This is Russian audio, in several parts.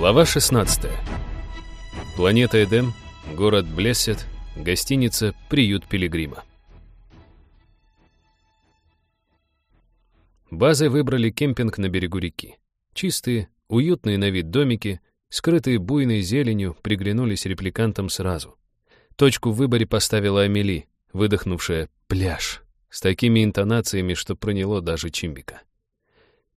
Глава 16. Планета Эдем, город Блессет, гостиница «Приют Пилигрима». Базой выбрали кемпинг на берегу реки. Чистые, уютные на вид домики, скрытые буйной зеленью, приглянулись репликантам сразу. Точку в выборе поставила Амели, выдохнувшая «пляж», с такими интонациями, что проняло даже Чимбика.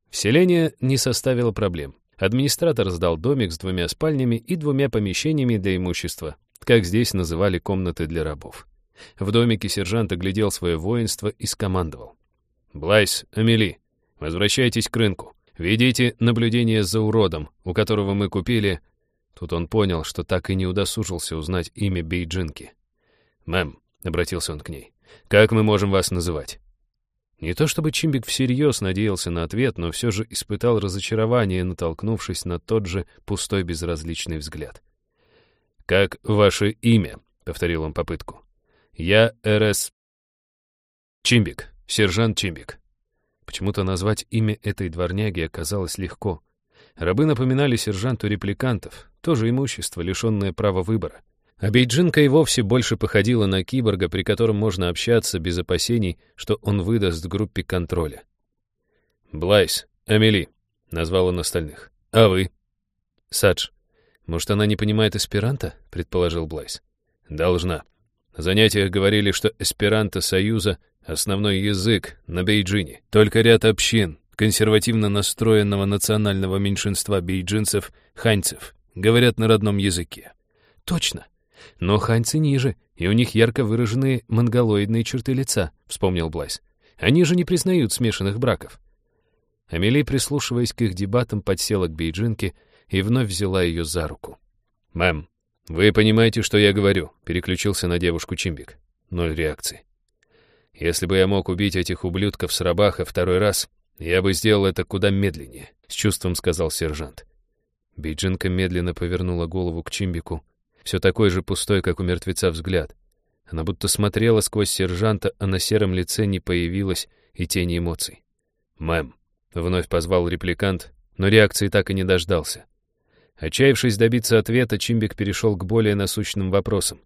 Вселение не составило проблем. Администратор сдал домик с двумя спальнями и двумя помещениями для имущества, как здесь называли комнаты для рабов. В домике сержант оглядел свое воинство и скомандовал. «Блайс, Амели, возвращайтесь к рынку. Ведите наблюдение за уродом, у которого мы купили...» Тут он понял, что так и не удосужился узнать имя Бейджинки. «Мэм», — обратился он к ней, — «как мы можем вас называть?» Не то чтобы Чимбик всерьез надеялся на ответ, но все же испытал разочарование, натолкнувшись на тот же пустой безразличный взгляд. «Как ваше имя?» — повторил он попытку. «Я РС...» «Чимбик, сержант Чимбик». Почему-то назвать имя этой дворняги оказалось легко. Рабы напоминали сержанту репликантов, тоже имущество, лишенное права выбора. А Бейджинка и вовсе больше походила на киборга, при котором можно общаться без опасений, что он выдаст группе контроля. «Блайс, Амели», — назвал он остальных. «А вы?» «Садж. Может, она не понимает эсперанто?» — предположил Блайс. «Должна. На занятиях говорили, что эсперанто Союза — основной язык на Бейджине. Только ряд общин, консервативно настроенного национального меньшинства бейджинцев, ханьцев, говорят на родном языке». «Точно. Но ханьцы ниже, и у них ярко выраженные монголоидные черты лица, вспомнил Блайс. Они же не признают смешанных браков. Амели, прислушиваясь к их дебатам, подсела к Бейджинке и вновь взяла ее за руку. «Мэм, вы понимаете, что я говорю?» — переключился на девушку Чимбик. Ноль реакции. «Если бы я мог убить этих ублюдков с рабаха второй раз, я бы сделал это куда медленнее», — с чувством сказал сержант. Бейджинка медленно повернула голову к Чимбику, все такой же пустой, как у мертвеца взгляд. Она будто смотрела сквозь сержанта, а на сером лице не появилось и тени эмоций. «Мэм», — вновь позвал репликант, но реакции так и не дождался. Отчаявшись добиться ответа, Чимбик перешел к более насущным вопросам.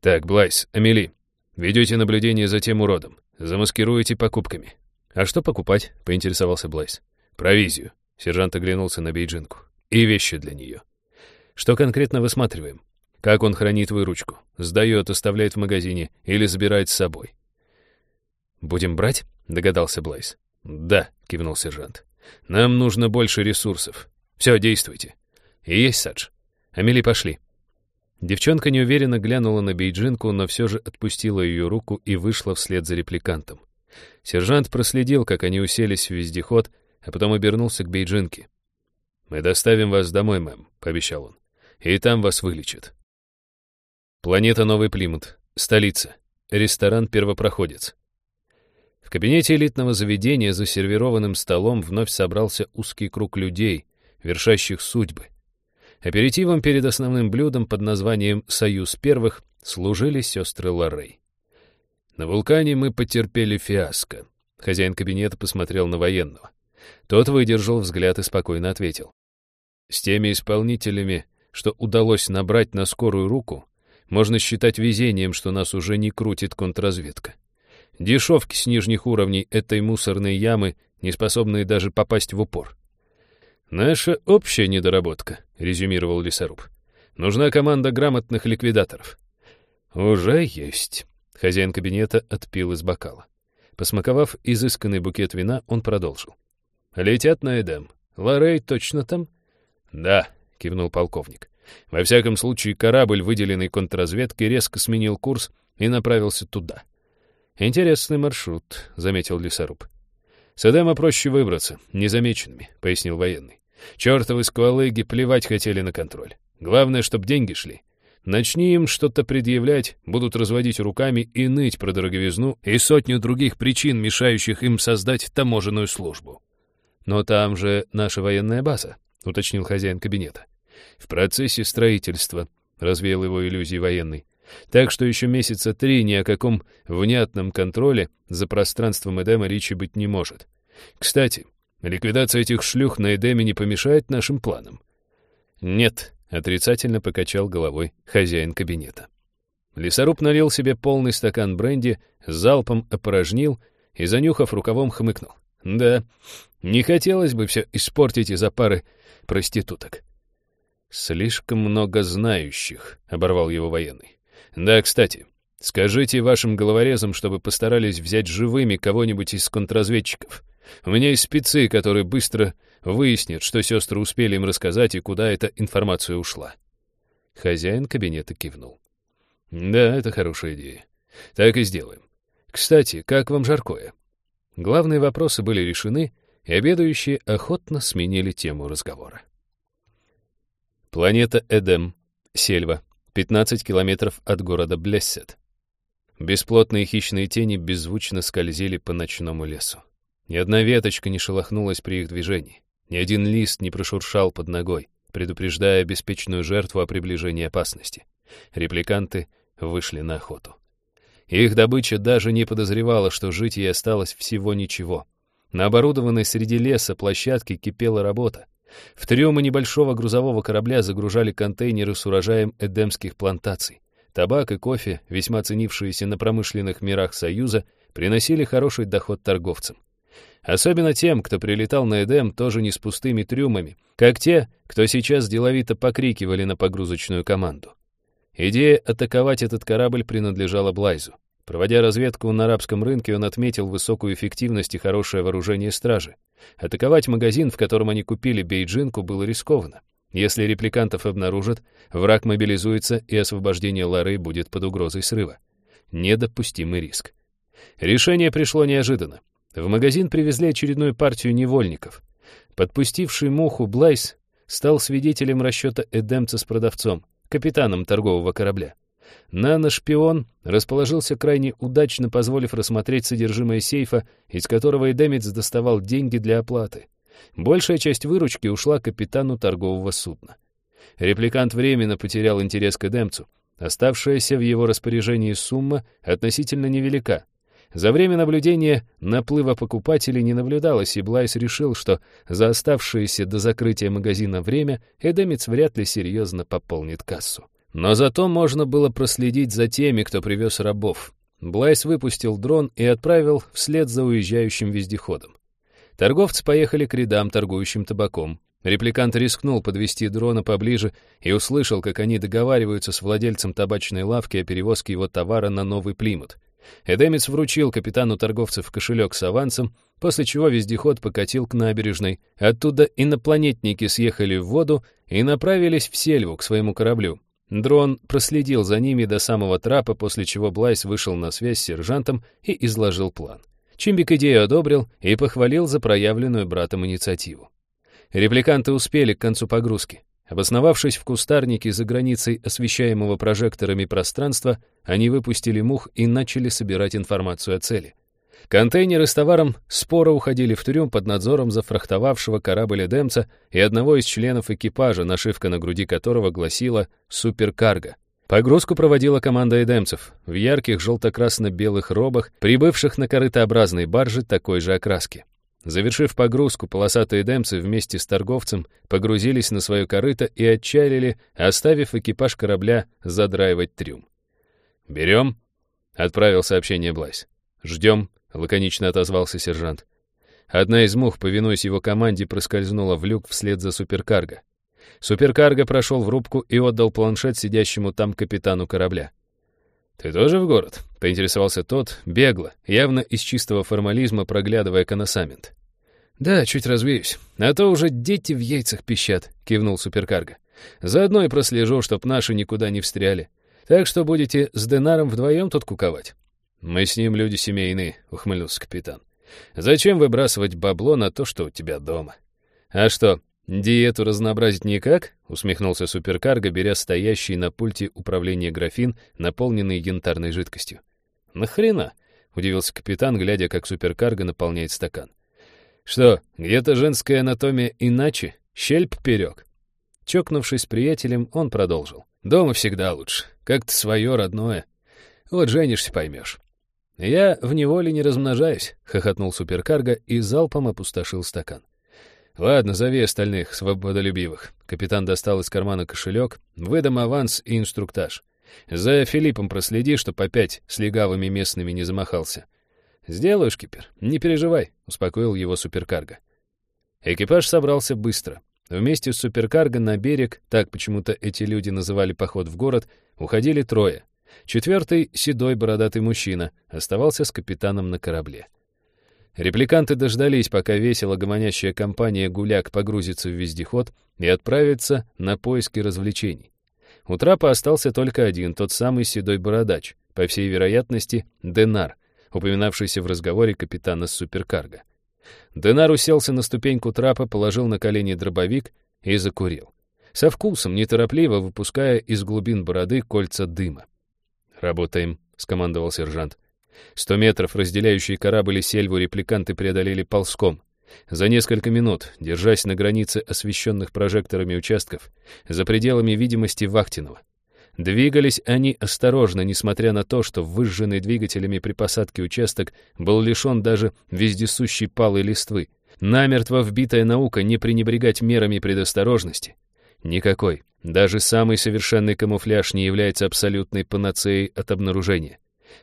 «Так, Блайс, Амели, ведете наблюдение за тем уродом, замаскируете покупками». «А что покупать?» — поинтересовался Блайс. «Провизию», — сержант оглянулся на Бейджинку. «И вещи для нее». «Что конкретно высматриваем?» Как он хранит выручку? Сдает, оставляет в магазине или забирает с собой? «Будем брать?» — догадался Блайс. «Да», — кивнул сержант. «Нам нужно больше ресурсов. Все, действуйте». «И есть, Садж. Амели, пошли». Девчонка неуверенно глянула на Бейджинку, но все же отпустила ее руку и вышла вслед за репликантом. Сержант проследил, как они уселись в вездеход, а потом обернулся к Бейджинке. «Мы доставим вас домой, мэм», — пообещал он. «И там вас вылечат. Планета Новый Плимут. Столица. Ресторан «Первопроходец». В кабинете элитного заведения за сервированным столом вновь собрался узкий круг людей, вершащих судьбы. Аперитивом перед основным блюдом под названием «Союз первых» служили сестры Лоррей. На вулкане мы потерпели фиаско. Хозяин кабинета посмотрел на военного. Тот выдержал взгляд и спокойно ответил. С теми исполнителями, что удалось набрать на скорую руку, можно считать везением, что нас уже не крутит контрразведка. Дешевки с нижних уровней этой мусорной ямы, не способные даже попасть в упор. «Наша общая недоработка», — резюмировал лесоруб. «Нужна команда грамотных ликвидаторов». «Уже есть». Хозяин кабинета отпил из бокала. Посмаковав изысканный букет вина, он продолжил. «Летят на Эдем. Лорей точно там?» «Да», — кивнул полковник. Во всяком случае, корабль, выделенный контрразведкой, резко сменил курс и направился туда. «Интересный маршрут», — заметил лесоруб. «С Эдема проще выбраться, незамеченными», — пояснил военный. «Чертовы сквалыги плевать хотели на контроль. Главное, чтоб деньги шли. Начни им что-то предъявлять, будут разводить руками и ныть про дороговизну и сотню других причин, мешающих им создать таможенную службу». «Но там же наша военная база», — уточнил хозяин кабинета. В процессе строительства, развеял его иллюзии военный. Так что еще месяца три ни о каком внятном контроле за пространством Эдема речи быть не может. Кстати, ликвидация этих шлюх на Эдеме не помешает нашим планам. «Нет», — отрицательно покачал головой хозяин кабинета. Лесоруб налил себе полный стакан бренди, залпом опорожнил и, занюхав рукавом, хмыкнул. «Да, не хотелось бы все испортить из-за пары проституток». «Слишком много знающих», — оборвал его военный. «Да, кстати, скажите вашим головорезам, чтобы постарались взять живыми кого-нибудь из контрразведчиков. У меня есть спецы, которые быстро выяснят, что сестры успели им рассказать и куда эта информация ушла». Хозяин кабинета кивнул. «Да, это хорошая идея. Так и сделаем. Кстати, как вам жаркое?» Главные вопросы были решены, и обедающие охотно сменили тему разговора. Планета Эдем, Сельва, 15 километров от города Блессет. Бесплотные хищные тени беззвучно скользили по ночному лесу. Ни одна веточка не шелохнулась при их движении, ни один лист не прошуршал под ногой, предупреждая беспечную жертву о приближении опасности. Репликанты вышли на охоту. Их добыча даже не подозревала, что жить ей осталось всего ничего. На оборудованной среди леса площадке кипела работа. В трюмы небольшого грузового корабля загружали контейнеры с урожаем эдемских плантаций. Табак и кофе, весьма ценившиеся на промышленных мирах Союза, приносили хороший доход торговцам. Особенно тем, кто прилетал на Эдем тоже не с пустыми трюмами, как те, кто сейчас деловито покрикивали на погрузочную команду. Идея атаковать этот корабль принадлежала Блайзу. Проводя разведку на арабском рынке, он отметил высокую эффективность и хорошее вооружение стражи. Атаковать магазин, в котором они купили бейджинку, было рискованно. Если репликантов обнаружат, враг мобилизуется, и освобождение Лары будет под угрозой срыва. Недопустимый риск. Решение пришло неожиданно. В магазин привезли очередную партию невольников. Подпустивший муху Блайс стал свидетелем расчета Эдемца с продавцом капитаном торгового корабля. Нано-шпион расположился крайне удачно, позволив рассмотреть содержимое сейфа, из которого Эдемец доставал деньги для оплаты. Большая часть выручки ушла капитану торгового судна. Репликант временно потерял интерес к Эдемцу. Оставшаяся в его распоряжении сумма относительно невелика. За время наблюдения наплыва покупателей не наблюдалось, и Блайс решил, что за оставшееся до закрытия магазина время Эдемец вряд ли серьезно пополнит кассу. Но зато можно было проследить за теми, кто привез рабов. Блайс выпустил дрон и отправил вслед за уезжающим вездеходом. Торговцы поехали к рядам, торгующим табаком. Репликант рискнул подвести дрона поближе и услышал, как они договариваются с владельцем табачной лавки о перевозке его товара на новый Плимут. Эдемец вручил капитану торговцев кошелек с авансом, после чего вездеход покатил к набережной. Оттуда инопланетники съехали в воду и направились в сельву, к своему кораблю. Дрон проследил за ними до самого трапа, после чего Блайс вышел на связь с сержантом и изложил план. Чимбик идею одобрил и похвалил за проявленную братом инициативу. Репликанты успели к концу погрузки. Обосновавшись в кустарнике за границей освещаемого прожекторами пространства, они выпустили мух и начали собирать информацию о цели. Контейнеры с товаром споро уходили в трюм под надзором зафрахтовавшего корабль Эдемца и одного из членов экипажа, нашивка на груди которого гласила «Суперкарго». Погрузку проводила команда эдемцев в ярких желто-красно-белых робах, прибывших на корытообразной барже такой же окраски. Завершив погрузку, полосатые демцы вместе с торговцем погрузились на свое корыто и отчалили, оставив экипаж корабля задраивать трюм. «Берем?» — отправил сообщение Блайс. «Ждем», — лаконично отозвался сержант. Одна из мух, повинуясь его команде, проскользнула в люк вслед за суперкарго. Суперкарго прошел в рубку и отдал планшет сидящему там капитану корабля. «Ты тоже в город?» — поинтересовался тот, бегло, явно из чистого формализма, проглядывая коносамент. «Да, чуть развеюсь. А то уже дети в яйцах пищат», — кивнул суперкарго. «Заодно и прослежу, чтоб наши никуда не встряли. Так что будете с Денаром вдвоем тут куковать». «Мы с ним люди семейные», — ухмыльнулся капитан. «Зачем выбрасывать бабло на то, что у тебя дома? А что, «Диету разнообразить никак?» — усмехнулся суперкарго, беря стоящий на пульте управления графин, наполненный янтарной жидкостью. «Нахрена?» — удивился капитан, глядя, как суперкарго наполняет стакан. «Что, где-то женская анатомия иначе? Щель поперек?» Чокнувшись с приятелем, он продолжил. «Дома всегда лучше. Как-то свое, родное. Вот женишься, поймешь». «Я в неволе не размножаюсь», — хохотнул суперкарго и залпом опустошил стакан. Ладно, зови остальных, свободолюбивых. Капитан достал из кармана кошелек, выдам аванс и инструктаж. За Филиппом проследи, чтоб опять с легавыми местными не замахался. «Сделаю, шкипер, не переживай», — успокоил его суперкарго. Экипаж собрался быстро. Вместе с суперкарго на берег, так почему-то эти люди называли поход в город, уходили трое. Четвертый, седой бородатый мужчина, оставался с капитаном на корабле. Репликанты дождались, пока весело гомонящая компания «Гуляк» погрузится в вездеход и отправится на поиски развлечений. У трапа остался только один, тот самый седой бородач, по всей вероятности, Денар, упоминавшийся в разговоре капитана с суперкарго. Денар уселся на ступеньку трапа, положил на колени дробовик и закурил. Со вкусом, неторопливо выпуская из глубин бороды кольца дыма. «Работаем», — скомандовал сержант. Сто метров, разделяющие корабль и сельву, репликанты преодолели ползком. За несколько минут, держась на границе освещенных прожекторами участков, за пределами видимости Вахтинова. Двигались они осторожно, несмотря на то, что выжженный двигателями при посадке участок был лишен даже вездесущей палой листвы. Намертво вбитая наука не пренебрегать мерами предосторожности. Никакой. Даже самый совершенный камуфляж не является абсолютной панацеей от обнаружения.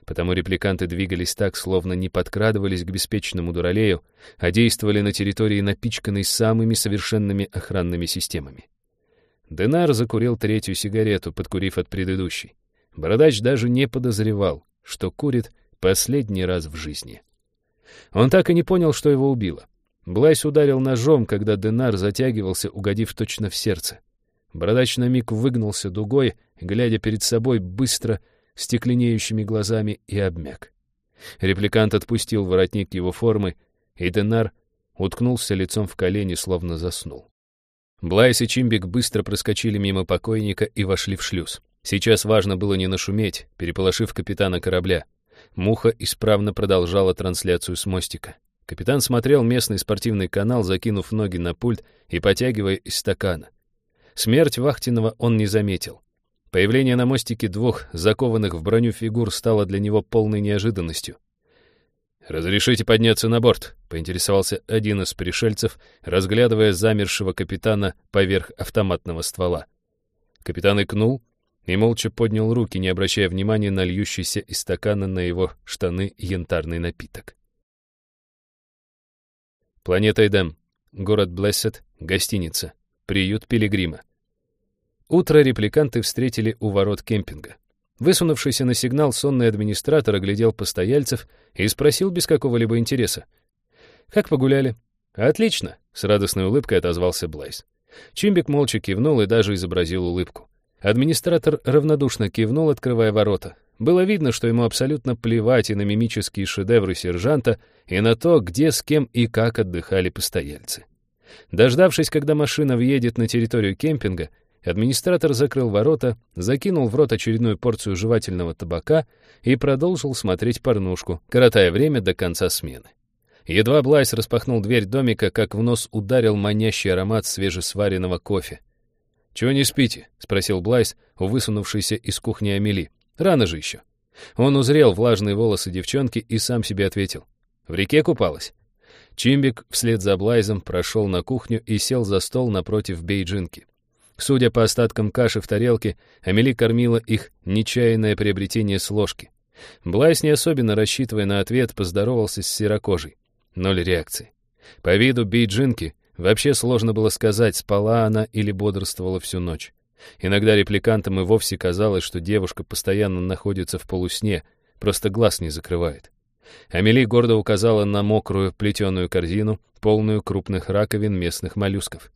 Потому репликанты двигались так, словно не подкрадывались к беспечному дуралею, а действовали на территории, напичканной самыми совершенными охранными системами. Денар закурил третью сигарету, подкурив от предыдущей. Бородач даже не подозревал, что курит последний раз в жизни. Он так и не понял, что его убило. Блайс ударил ножом, когда Денар затягивался, угодив точно в сердце. Бородач на миг выгнулся дугой, глядя перед собой быстро, стекленеющими глазами, и обмяк. Репликант отпустил воротник его формы, и Денар уткнулся лицом в колени, словно заснул. Блайс и Чимбик быстро проскочили мимо покойника и вошли в шлюз. Сейчас важно было не нашуметь, переполошив капитана корабля. Муха исправно продолжала трансляцию с мостика. Капитан смотрел местный спортивный канал, закинув ноги на пульт и потягивая из стакана. Смерть Вахтинова он не заметил. Появление на мостике двух закованных в броню фигур стало для него полной неожиданностью. «Разрешите подняться на борт?» — поинтересовался один из пришельцев, разглядывая замершего капитана поверх автоматного ствола. Капитан икнул и молча поднял руки, не обращая внимания на льющийся из стакана на его штаны янтарный напиток. Планета Эдем, город Блессет, гостиница, приют Пилигрима. Утро репликанты встретили у ворот кемпинга. Высунувшийся на сигнал сонный администратор оглядел постояльцев и спросил без какого-либо интереса. «Как погуляли?» «Отлично», — с радостной улыбкой отозвался Блайс. Чимбик молча кивнул и даже изобразил улыбку. Администратор равнодушно кивнул, открывая ворота. Было видно, что ему абсолютно плевать и на мимические шедевры сержанта, и на то, где, с кем и как отдыхали постояльцы. Дождавшись, когда машина въедет на территорию кемпинга, Администратор закрыл ворота, закинул в рот очередную порцию жевательного табака и продолжил смотреть порнушку, коротая время до конца смены. Едва Блайс распахнул дверь домика, как в нос ударил манящий аромат свежесваренного кофе. «Чего не спите?» — спросил Блайс, высунувшийся из кухни Амели. «Рано же еще». Он узрел влажные волосы девчонки и сам себе ответил. «В реке купалась?» Чимбик вслед за Блайзом прошел на кухню и сел за стол напротив бейджинки. Судя по остаткам каши в тарелке, Амели кормила их нечаянное приобретение с ложки. Блайс, не особенно рассчитывая на ответ, поздоровался с серокожей. Ноль реакции. По виду бейджинки вообще сложно было сказать, спала она или бодрствовала всю ночь. Иногда репликантам и вовсе казалось, что девушка постоянно находится в полусне, просто глаз не закрывает. Амели гордо указала на мокрую плетеную корзину, полную крупных раковин местных моллюсков.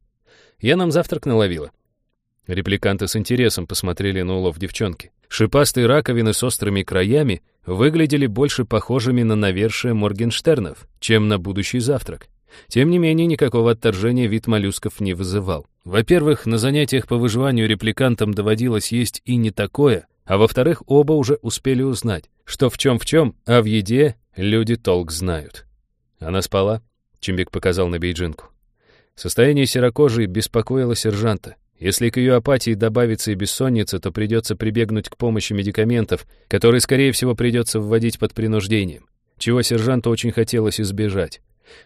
«Я нам завтрак наловила», Репликанты с интересом посмотрели на улов девчонки. Шипастые раковины с острыми краями выглядели больше похожими на навершие Моргенштернов, чем на будущий завтрак. Тем не менее, никакого отторжения вид моллюсков не вызывал. Во-первых, на занятиях по выживанию репликантам доводилось есть и не такое, а во-вторых, оба уже успели узнать, что в чем в чем, а в еде люди толк знают. Она спала, Чимбик показал на бейджинку. Состояние серокожей беспокоило сержанта. Если к ее апатии добавится и бессонница, то придется прибегнуть к помощи медикаментов, которые, скорее всего, придется вводить под принуждением, чего сержанту очень хотелось избежать.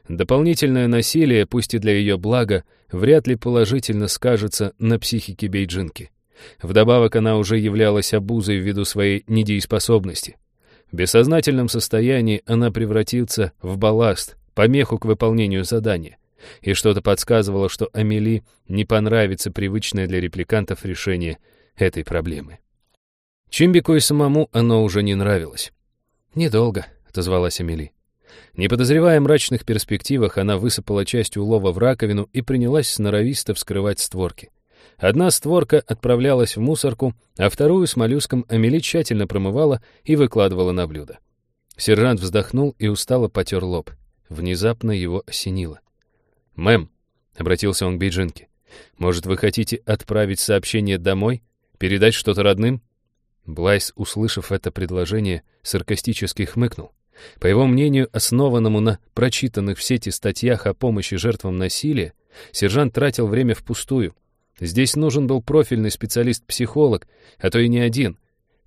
Дополнительное насилие, пусть и для ее блага, вряд ли положительно скажется на психике бейджинки. Вдобавок она уже являлась обузой ввиду своей недееспособности. В бессознательном состоянии она превратится в балласт, помеху к выполнению задания. И что-то подсказывало, что Амели не понравится привычное для репликантов решение этой проблемы. Чимбику и самому оно уже не нравилось. «Недолго», — отозвалась Амели. Не подозревая мрачных перспективах, она высыпала часть улова в раковину и принялась сноровисто вскрывать створки. Одна створка отправлялась в мусорку, а вторую с моллюском Амели тщательно промывала и выкладывала на блюдо. Сержант вздохнул и устало потер лоб. Внезапно его осенило. «Мэм», — обратился он к Бейджинке, — «может, вы хотите отправить сообщение домой? Передать что-то родным?» Блайс, услышав это предложение, саркастически хмыкнул. По его мнению, основанному на прочитанных в сети статьях о помощи жертвам насилия, сержант тратил время впустую. Здесь нужен был профильный специалист-психолог, а то и не один.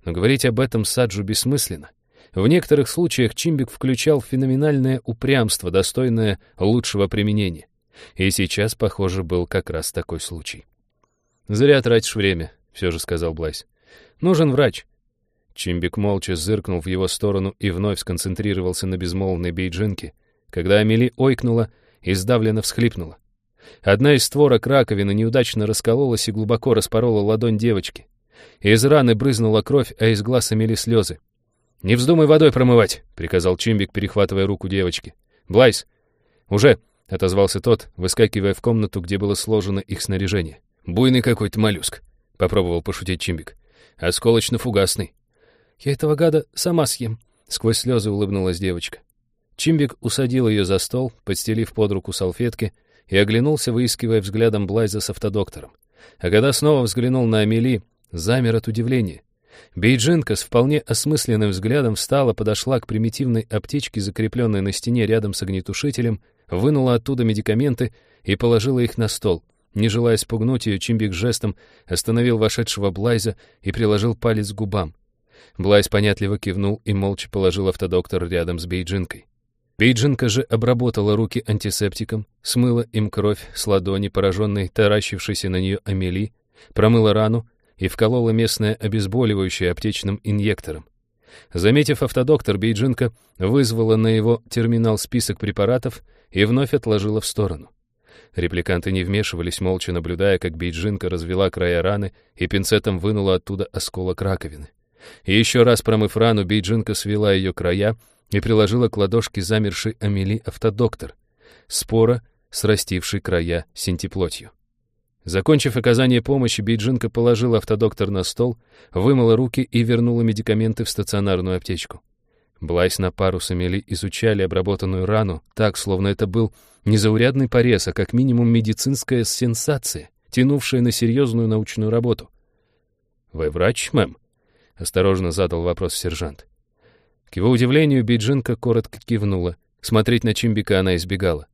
Но говорить об этом Саджу бессмысленно. В некоторых случаях Чимбик включал феноменальное упрямство, достойное лучшего применения. И сейчас, похоже, был как раз такой случай. «Зря тратишь время», — все же сказал Блайс. «Нужен врач. Чимбик молча зыркнул в его сторону и вновь сконцентрировался на безмолвной бейджинке, когда Амели ойкнула и сдавленно всхлипнула. Одна из створок раковины неудачно раскололась и глубоко распорола ладонь девочки. Из раны брызнула кровь, а из глаз Амели слезы. «Не вздумай водой промывать», — приказал Чимбик, перехватывая руку девочки. «Блайс!» «Уже!» — отозвался тот, выскакивая в комнату, где было сложено их снаряжение. «Буйный какой-то моллюск», — попробовал пошутить Чимбик. «Осколочно-фугасный». «Я этого гада сама съем», — сквозь слезы улыбнулась девочка. Чимбик усадил ее за стол, подстелив под руку салфетки, и оглянулся, выискивая взглядом Блайза с автодоктором. А когда снова взглянул на Амели, замер от удивления. Бейджинка с вполне осмысленным взглядом встала, подошла к примитивной аптечке, закрепленной на стене рядом с огнетушителем, вынула оттуда медикаменты и положила их на стол. Не желая спугнуть ее, Чимбик жестом остановил вошедшего Блайза и приложил палец к губам. Блайс понятливо кивнул и молча положил автодоктор рядом с Бейджинкой. Бейджинка же обработала руки антисептиком, смыла им кровь с ладони, пораженной таращившейся на нее Амели, промыла рану и вколола местное обезболивающее аптечным инъектором. Заметив автодоктор, Бейджинка вызвала на его терминал список препаратов и вновь отложила в сторону. Репликанты не вмешивались, молча наблюдая, как Бейджинка развела края раны и пинцетом вынула оттуда осколок раковины. И еще раз промыв рану, Бейджинка свела ее края и приложила к ладошке замершей Амели автодоктор, спора, срастивший края синтеплотью. Закончив оказание помощи, Бейджинка положила автодоктор на стол, вымыла руки и вернула медикаменты в стационарную аптечку. Блайс на пару с Амели изучали обработанную рану так, словно это был не заурядный порез, а как минимум медицинская сенсация, тянувшая на серьезную научную работу. «Вы врач, мэм?» — осторожно задал вопрос сержант. К его удивлению, Биджинка коротко кивнула. Смотреть на Чимбика она избегала.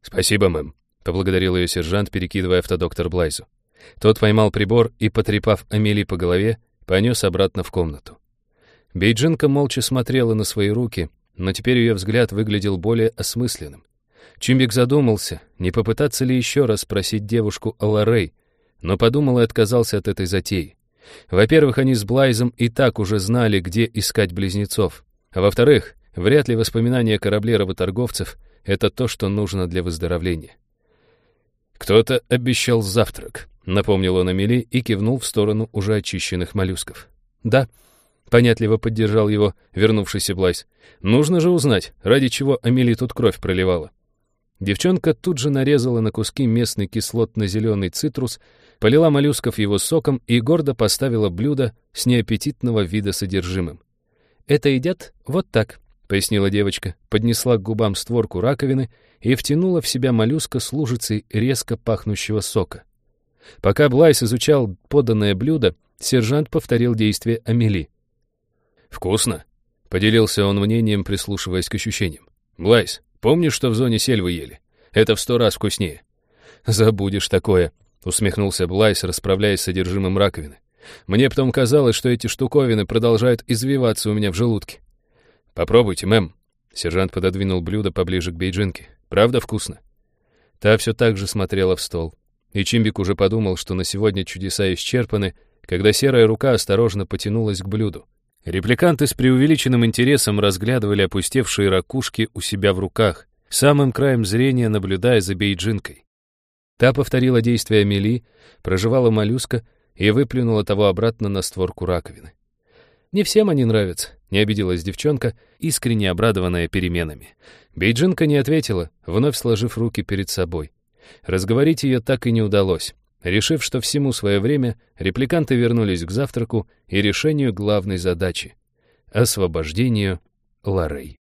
«Спасибо, мэм», — поблагодарил ее сержант, перекидывая автодоктор Блайзу. Тот поймал прибор и, потрепав Амели по голове, понес обратно в комнату. Бейджинка молча смотрела на свои руки, но теперь ее взгляд выглядел более осмысленным. Чимбик задумался, не попытаться ли еще раз спросить девушку о Лоррей, но подумал и отказался от этой затеи. Во-первых, они с Блайзом и так уже знали, где искать близнецов. А во-вторых, вряд ли воспоминания кораблей работорговцев — это то, что нужно для выздоровления. «Кто-то обещал завтрак», — напомнил он Амели и кивнул в сторону уже очищенных моллюсков. «Да», — понятливо поддержал его вернувшийся Блайз. «Нужно же узнать, ради чего Амели тут кровь проливала». Девчонка тут же нарезала на куски местный кислотно-зеленый цитрус полила моллюсков его соком и гордо поставила блюдо с неаппетитного вида содержимым. «Это едят вот так», — пояснила девочка, поднесла к губам створку раковины и втянула в себя моллюска с лужицей резко пахнущего сока. Пока Блайс изучал поданное блюдо, сержант повторил действие Амели. «Вкусно», — поделился он мнением, прислушиваясь к ощущениям. «Блайс, помнишь, что в зоне сельвы ели? Это в сто раз вкуснее». «Забудешь такое», усмехнулся Блайс, расправляясь с содержимым раковины. Мне потом казалось, что эти штуковины продолжают извиваться у меня в желудке. Попробуйте, мэм. Сержант пододвинул блюдо поближе к бейджинке. Правда вкусно?» Та все так же смотрела в стол. И Чимбик уже подумал, что на сегодня чудеса исчерпаны, когда серая рука осторожно потянулась к блюду. Репликанты с преувеличенным интересом разглядывали опустевшие ракушки у себя в руках, самым краем зрения наблюдая за бейджинкой. Та повторила действия Мели, проживала моллюска и выплюнула того обратно на створку раковины. «Не всем они нравятся», — не обиделась девчонка, искренне обрадованная переменами. Бейджинка не ответила, вновь сложив руки перед собой. Разговорить ее так и не удалось. Решив, что всему свое время, репликанты вернулись к завтраку и решению главной задачи — освобождению Лоррей.